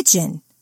kitchen.